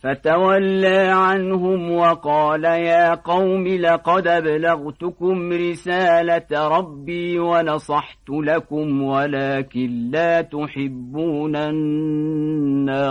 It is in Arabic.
فتولى عنهم وقال يا قوم لقد أبلغتكم رسالة ربي ونصحت لكم ولكن لا تحبون الناصحين.